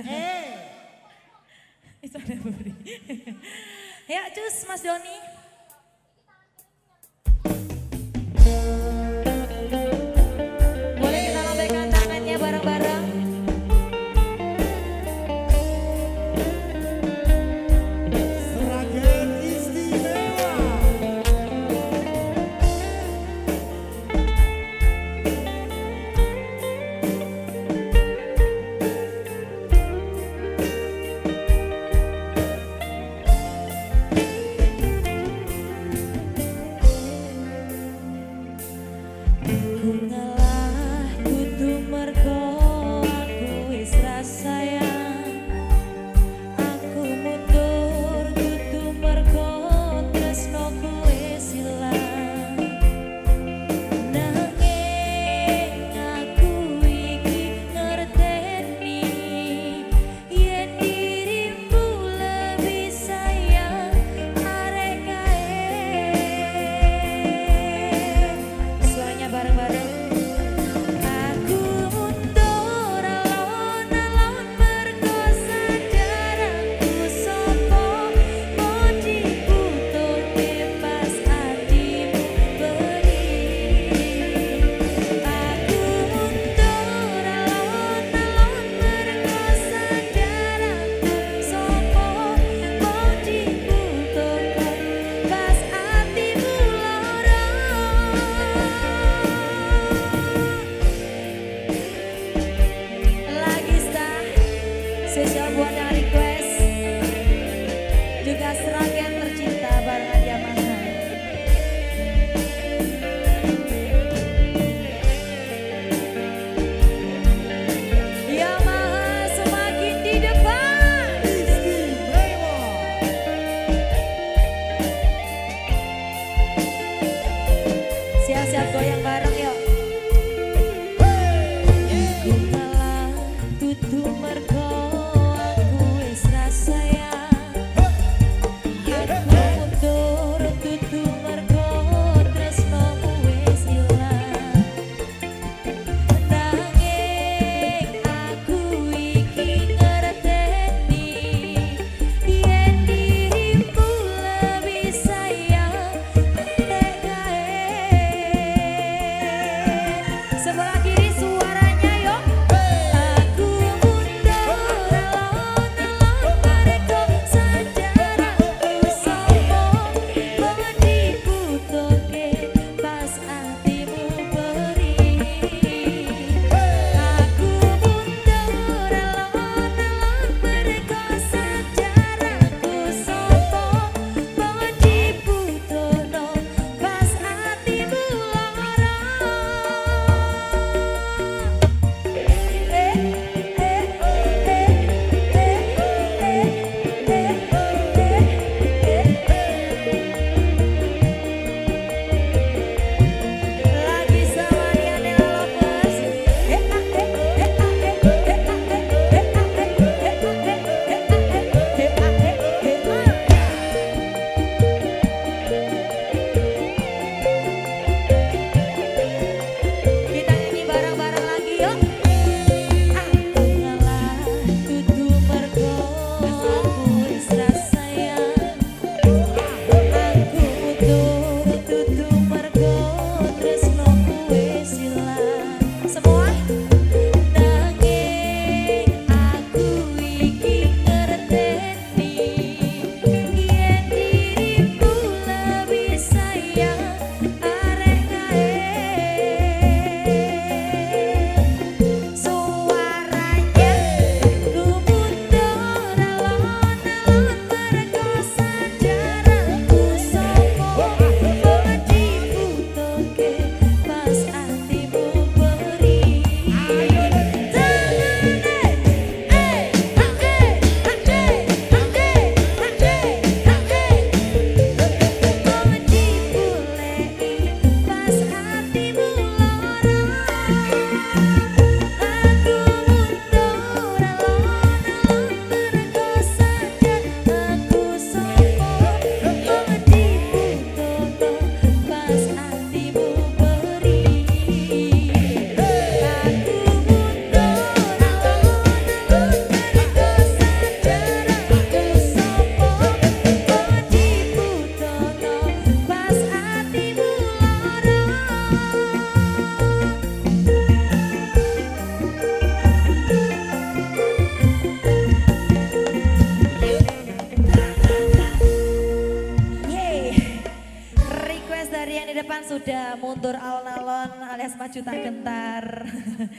Eh. Itu ada beri. ya, cus Mas Doni. in the sudah mundur alon-alon alias maju tak gentar.